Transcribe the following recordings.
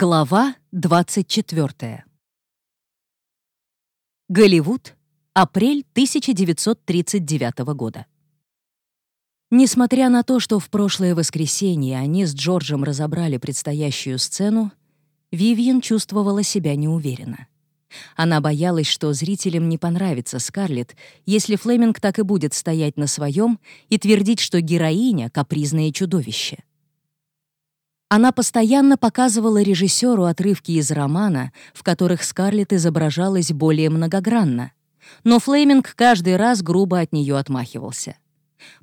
Глава 24. Голливуд. Апрель 1939 года. Несмотря на то, что в прошлое воскресенье они с Джорджем разобрали предстоящую сцену, Вивьен чувствовала себя неуверенно. Она боялась, что зрителям не понравится Скарлетт, если Флеминг так и будет стоять на своем и твердить, что героиня — капризное чудовище. Она постоянно показывала режиссеру отрывки из романа, в которых Скарлетт изображалась более многогранно. Но Флейминг каждый раз грубо от нее отмахивался.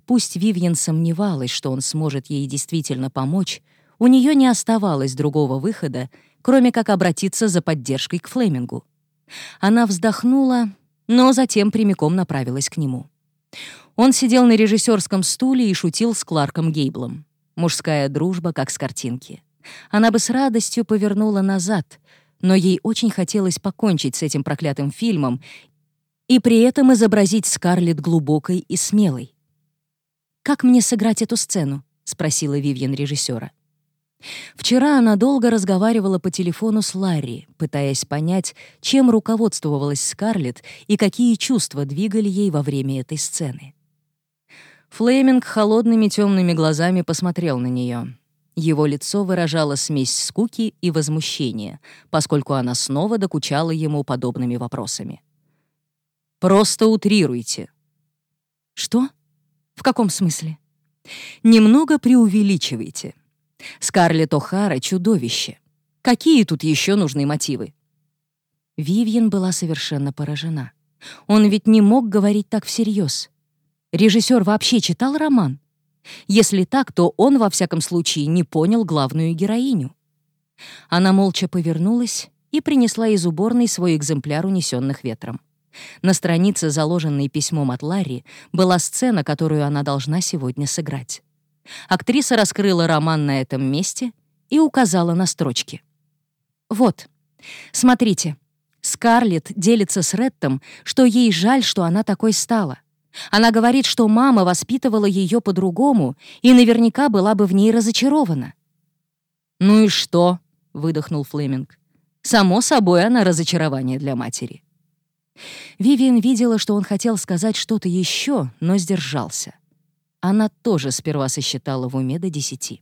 Пусть Вивьен сомневалась, что он сможет ей действительно помочь, у нее не оставалось другого выхода, кроме как обратиться за поддержкой к Флемингу. Она вздохнула, но затем прямиком направилась к нему. Он сидел на режиссерском стуле и шутил с Кларком Гейблом. Мужская дружба, как с картинки. Она бы с радостью повернула назад, но ей очень хотелось покончить с этим проклятым фильмом и при этом изобразить Скарлетт глубокой и смелой. «Как мне сыграть эту сцену?» — спросила Вивьен режиссера. Вчера она долго разговаривала по телефону с Ларри, пытаясь понять, чем руководствовалась Скарлетт и какие чувства двигали ей во время этой сцены. Флейминг холодными темными глазами посмотрел на нее. Его лицо выражало смесь скуки и возмущения, поскольку она снова докучала ему подобными вопросами. «Просто утрируйте». «Что? В каком смысле?» «Немного преувеличивайте. Скарлетт О'Хара — чудовище. Какие тут еще нужны мотивы?» Вивьен была совершенно поражена. Он ведь не мог говорить так всерьез. Режиссер вообще читал роман? Если так, то он, во всяком случае, не понял главную героиню. Она молча повернулась и принесла из уборной свой экземпляр унесенных ветром. На странице, заложенной письмом от Ларри, была сцена, которую она должна сегодня сыграть. Актриса раскрыла роман на этом месте и указала на строчки. «Вот, смотрите, Скарлетт делится с Реттом, что ей жаль, что она такой стала. Она говорит, что мама воспитывала ее по-другому и наверняка была бы в ней разочарована. «Ну и что?» — выдохнул Флеминг. «Само собой, она разочарование для матери». Вивиан видела, что он хотел сказать что-то еще, но сдержался. Она тоже сперва сосчитала в уме до десяти.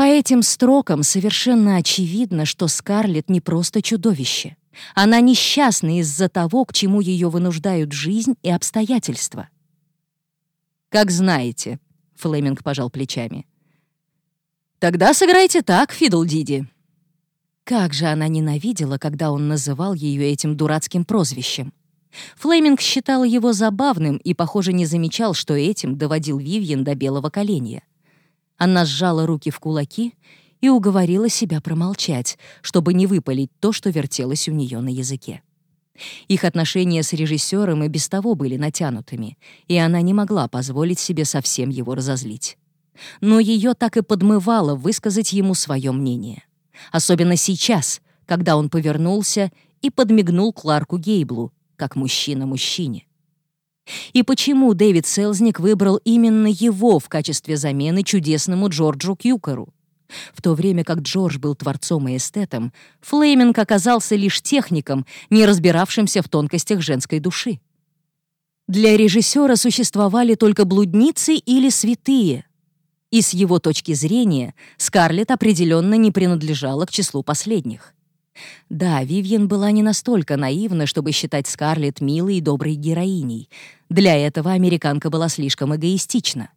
По этим строкам совершенно очевидно, что Скарлетт не просто чудовище. Она несчастна из-за того, к чему ее вынуждают жизнь и обстоятельства. «Как знаете», — Флеминг пожал плечами. «Тогда сыграйте так, Фидл Диди». Как же она ненавидела, когда он называл ее этим дурацким прозвищем. Флеминг считал его забавным и, похоже, не замечал, что этим доводил Вивьен до белого коленя. Она сжала руки в кулаки и уговорила себя промолчать, чтобы не выпалить то, что вертелось у нее на языке. Их отношения с режиссером и без того были натянутыми, и она не могла позволить себе совсем его разозлить. Но ее так и подмывало высказать ему свое мнение. Особенно сейчас, когда он повернулся и подмигнул Кларку Гейблу, как мужчина мужчине. И почему Дэвид Селзник выбрал именно его в качестве замены чудесному Джорджу Кьюкеру? В то время как Джордж был творцом и эстетом, Флеминг оказался лишь техником, не разбиравшимся в тонкостях женской души. Для режиссера существовали только блудницы или святые. И с его точки зрения Скарлетт определенно не принадлежала к числу последних. Да, Вивьен была не настолько наивна, чтобы считать Скарлетт милой и доброй героиней. Для этого американка была слишком эгоистична.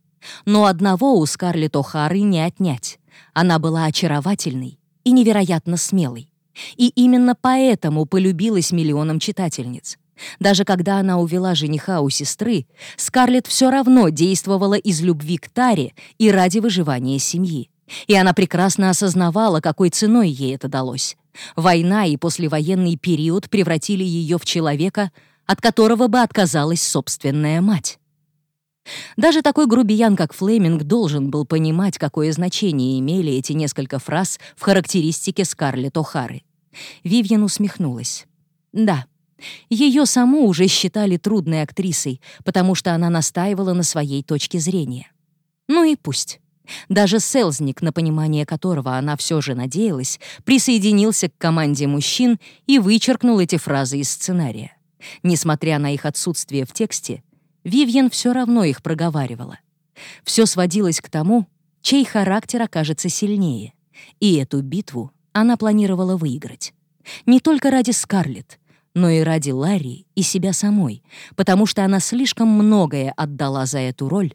Но одного у Скарлетт О'Хары не отнять. Она была очаровательной и невероятно смелой. И именно поэтому полюбилась миллионам читательниц. Даже когда она увела жениха у сестры, Скарлетт все равно действовала из любви к Таре и ради выживания семьи. И она прекрасно осознавала, какой ценой ей это далось. Война и послевоенный период превратили ее в человека, от которого бы отказалась собственная мать. Даже такой грубиян, как Флеминг, должен был понимать, какое значение имели эти несколько фраз в характеристике Скарлетт О'Хары. Вивьен усмехнулась. Да, ее саму уже считали трудной актрисой, потому что она настаивала на своей точке зрения. Ну и пусть. Даже Селзник, на понимание которого она все же надеялась, присоединился к команде мужчин и вычеркнул эти фразы из сценария. Несмотря на их отсутствие в тексте, Вивьен все равно их проговаривала. Все сводилось к тому, чей характер окажется сильнее. И эту битву она планировала выиграть. Не только ради Скарлетт, но и ради Ларри и себя самой, потому что она слишком многое отдала за эту роль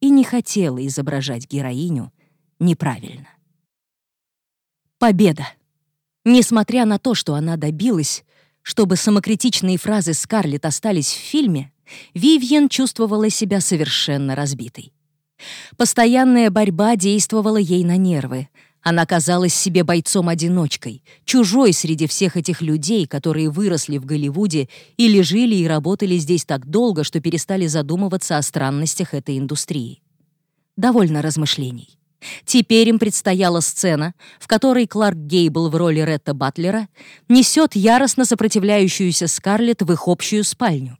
и не хотела изображать героиню неправильно. Победа! Несмотря на то, что она добилась, чтобы самокритичные фразы Скарлетт остались в фильме, Вивьен чувствовала себя совершенно разбитой. Постоянная борьба действовала ей на нервы. Она казалась себе бойцом-одиночкой, чужой среди всех этих людей, которые выросли в Голливуде или жили и работали здесь так долго, что перестали задумываться о странностях этой индустрии. Довольно размышлений. Теперь им предстояла сцена, в которой Кларк Гейбл в роли Ретта Батлера несет яростно сопротивляющуюся Скарлетт в их общую спальню.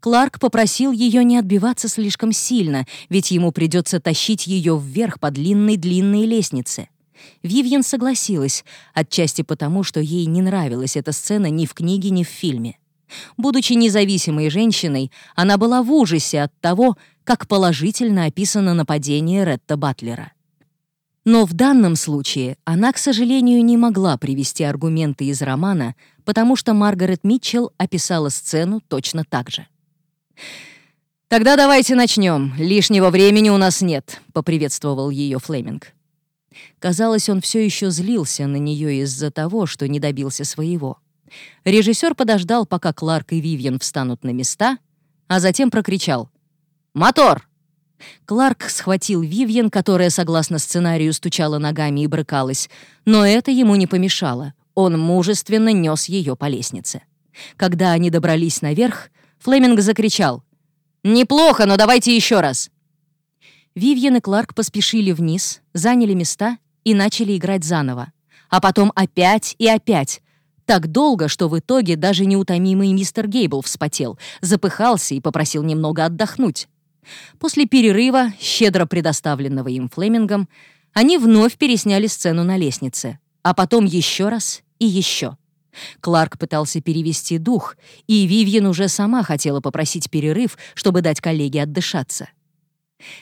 Кларк попросил ее не отбиваться слишком сильно, ведь ему придется тащить ее вверх по длинной-длинной лестнице. Вивьен согласилась, отчасти потому, что ей не нравилась эта сцена ни в книге, ни в фильме. Будучи независимой женщиной, она была в ужасе от того, как положительно описано нападение Ретта Батлера. Но в данном случае она, к сожалению, не могла привести аргументы из романа, потому что Маргарет Митчелл описала сцену точно так же. «Тогда давайте начнем. Лишнего времени у нас нет», — поприветствовал ее Флеминг. Казалось, он все еще злился на нее из-за того, что не добился своего. Режиссер подождал, пока Кларк и Вивьен встанут на места, а затем прокричал «Мотор!». Кларк схватил Вивьен, которая, согласно сценарию, стучала ногами и брыкалась, но это ему не помешало. Он мужественно нес ее по лестнице. Когда они добрались наверх, Флеминг закричал «Неплохо, но давайте еще раз!». Вивьен и Кларк поспешили вниз, заняли места и начали играть заново. А потом опять и опять. Так долго, что в итоге даже неутомимый мистер Гейбл вспотел, запыхался и попросил немного отдохнуть. После перерыва, щедро предоставленного им Флемингом, они вновь пересняли сцену на лестнице, а потом еще раз и еще. Кларк пытался перевести дух, и Вивьен уже сама хотела попросить перерыв, чтобы дать коллеге отдышаться.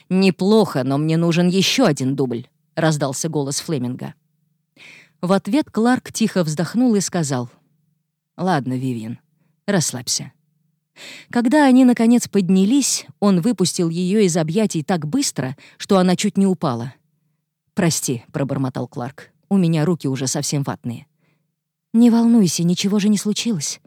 «Неплохо, но мне нужен еще один дубль», — раздался голос Флеминга. В ответ Кларк тихо вздохнул и сказал, «Ладно, Вивьен, расслабься. Когда они, наконец, поднялись, он выпустил ее из объятий так быстро, что она чуть не упала. «Прости», — пробормотал Кларк, — «у меня руки уже совсем ватные». «Не волнуйся, ничего же не случилось».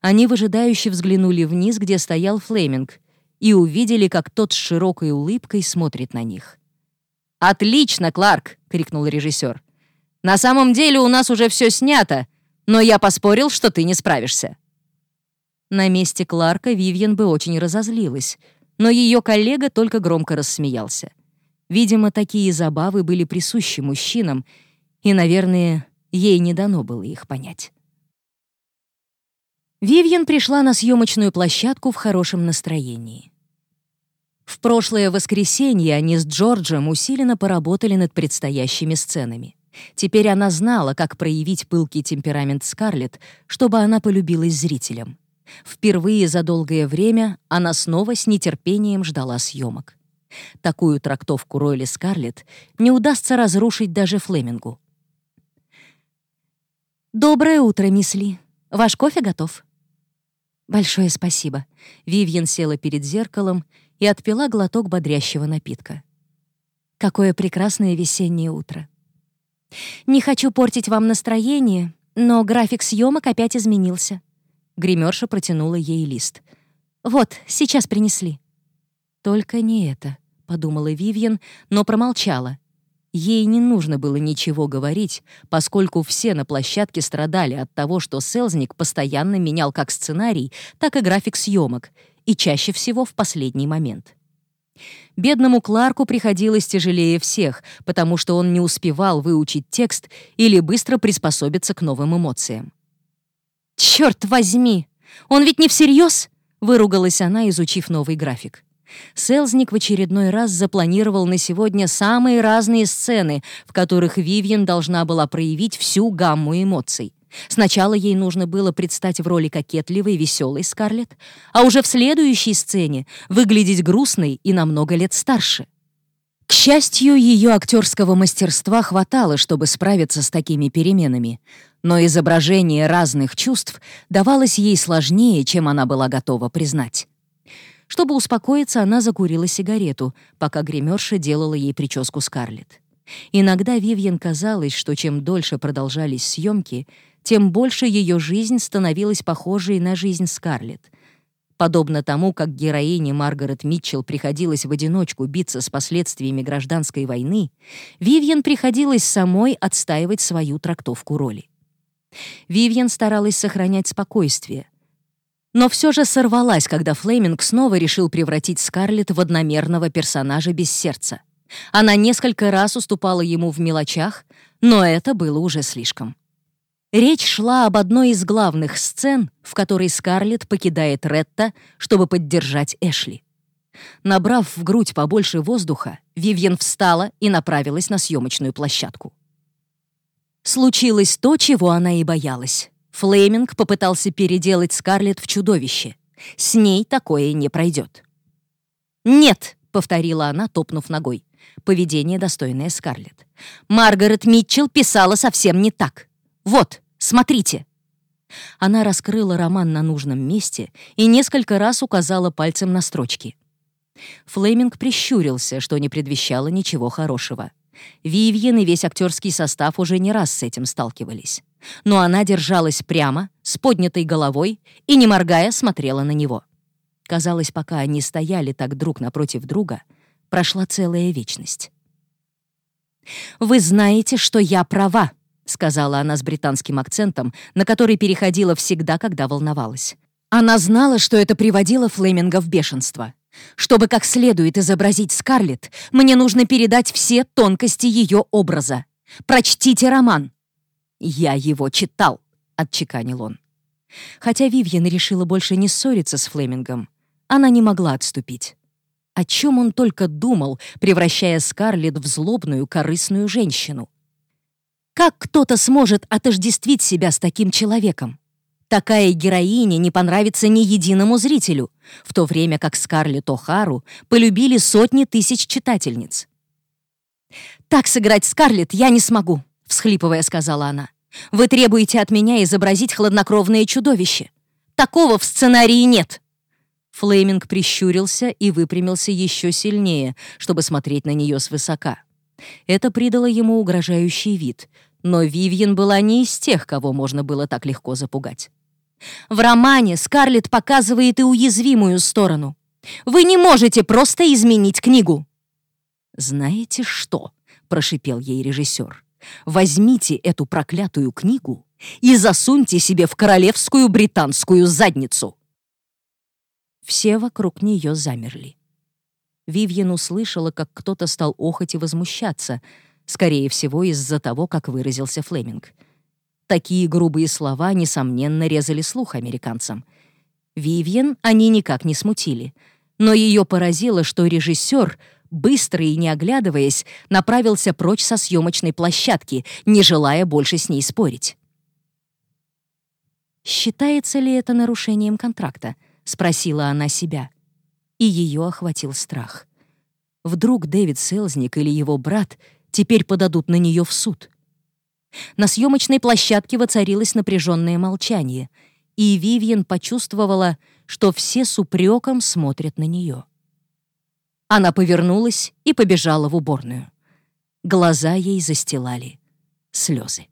Они выжидающе взглянули вниз, где стоял Флеминг, и увидели, как тот с широкой улыбкой смотрит на них. «Отлично, Кларк!» — крикнул режиссер. «На самом деле у нас уже все снято, но я поспорил, что ты не справишься». На месте Кларка Вивьен бы очень разозлилась, но ее коллега только громко рассмеялся. Видимо, такие забавы были присущи мужчинам, и, наверное, ей не дано было их понять. Вивьен пришла на съемочную площадку в хорошем настроении. В прошлое воскресенье они с Джорджем усиленно поработали над предстоящими сценами. Теперь она знала, как проявить пылкий темперамент Скарлетт, чтобы она полюбилась зрителям. Впервые за долгое время она снова с нетерпением ждала съемок. Такую трактовку роли Скарлетт не удастся разрушить даже Флемингу. «Доброе утро, мисс Ли. Ваш кофе готов?» «Большое спасибо». Вивьен села перед зеркалом и отпила глоток бодрящего напитка. «Какое прекрасное весеннее утро». «Не хочу портить вам настроение, но график съемок опять изменился. Гримерша протянула ей лист. «Вот, сейчас принесли». «Только не это», — подумала Вивьен, но промолчала. Ей не нужно было ничего говорить, поскольку все на площадке страдали от того, что Селзник постоянно менял как сценарий, так и график съемок, и чаще всего в последний момент. Бедному Кларку приходилось тяжелее всех, потому что он не успевал выучить текст или быстро приспособиться к новым эмоциям. «Черт возьми! Он ведь не всерьез!» — выругалась она, изучив новый график. Селзник в очередной раз запланировал на сегодня самые разные сцены, в которых Вивьен должна была проявить всю гамму эмоций. Сначала ей нужно было предстать в роли кокетливой, веселой Скарлетт, а уже в следующей сцене выглядеть грустной и на много лет старше. К счастью, ее актерского мастерства хватало, чтобы справиться с такими переменами, но изображение разных чувств давалось ей сложнее, чем она была готова признать. Чтобы успокоиться, она закурила сигарету, пока гримерша делала ей прическу Скарлетт. Иногда Вивьен казалось, что чем дольше продолжались съемки, тем больше ее жизнь становилась похожей на жизнь Скарлетт. Подобно тому, как героине Маргарет Митчелл приходилось в одиночку биться с последствиями гражданской войны, Вивьен приходилось самой отстаивать свою трактовку роли. Вивьен старалась сохранять спокойствие, но все же сорвалась, когда Флеминг снова решил превратить Скарлетт в одномерного персонажа без сердца. Она несколько раз уступала ему в мелочах, но это было уже слишком. Речь шла об одной из главных сцен, в которой Скарлетт покидает Ретта, чтобы поддержать Эшли. Набрав в грудь побольше воздуха, Вивьен встала и направилась на съемочную площадку. Случилось то, чего она и боялась. Флеминг попытался переделать Скарлетт в чудовище. С ней такое не пройдет. «Нет!» — повторила она, топнув ногой. Поведение, достойное Скарлетт. «Маргарет Митчелл писала совсем не так. Вот, смотрите!» Она раскрыла роман на нужном месте и несколько раз указала пальцем на строчки. Флейминг прищурился, что не предвещало ничего хорошего. Вивьен и весь актерский состав уже не раз с этим сталкивались. Но она держалась прямо, с поднятой головой и, не моргая, смотрела на него. Казалось, пока они стояли так друг напротив друга, прошла целая вечность. «Вы знаете, что я права», — сказала она с британским акцентом, на который переходила всегда, когда волновалась. Она знала, что это приводило Флеминга в бешенство. Чтобы как следует изобразить Скарлетт, мне нужно передать все тонкости ее образа. Прочтите роман. Я его читал, отчеканил он. Хотя Вивьен решила больше не ссориться с Флемингом, она не могла отступить. О чем он только думал, превращая Скарлетт в злобную, корыстную женщину? Как кто-то сможет отождествить себя с таким человеком? Такая героиня не понравится ни единому зрителю, в то время как Скарлетт О'Хару полюбили сотни тысяч читательниц. «Так сыграть Скарлетт я не смогу», — всхлипывая сказала она. «Вы требуете от меня изобразить хладнокровное чудовище. Такого в сценарии нет». Флейминг прищурился и выпрямился еще сильнее, чтобы смотреть на нее свысока. Это придало ему угрожающий вид, но Вивьен была не из тех, кого можно было так легко запугать. В романе Скарлетт показывает и уязвимую сторону. Вы не можете просто изменить книгу. «Знаете что?» — прошипел ей режиссер. «Возьмите эту проклятую книгу и засуньте себе в королевскую британскую задницу». Все вокруг нее замерли. Вивьен услышала, как кто-то стал охоть и возмущаться, скорее всего, из-за того, как выразился Флеминг — Такие грубые слова, несомненно, резали слух американцам. Вивьен они никак не смутили. Но ее поразило, что режиссер, быстро и не оглядываясь, направился прочь со съемочной площадки, не желая больше с ней спорить. «Считается ли это нарушением контракта?» — спросила она себя. И ее охватил страх. Вдруг Дэвид Селзник или его брат теперь подадут на нее в суд. На съемочной площадке воцарилось напряженное молчание, и Вивьен почувствовала, что все с упреком смотрят на нее. Она повернулась и побежала в уборную. Глаза ей застилали слезы.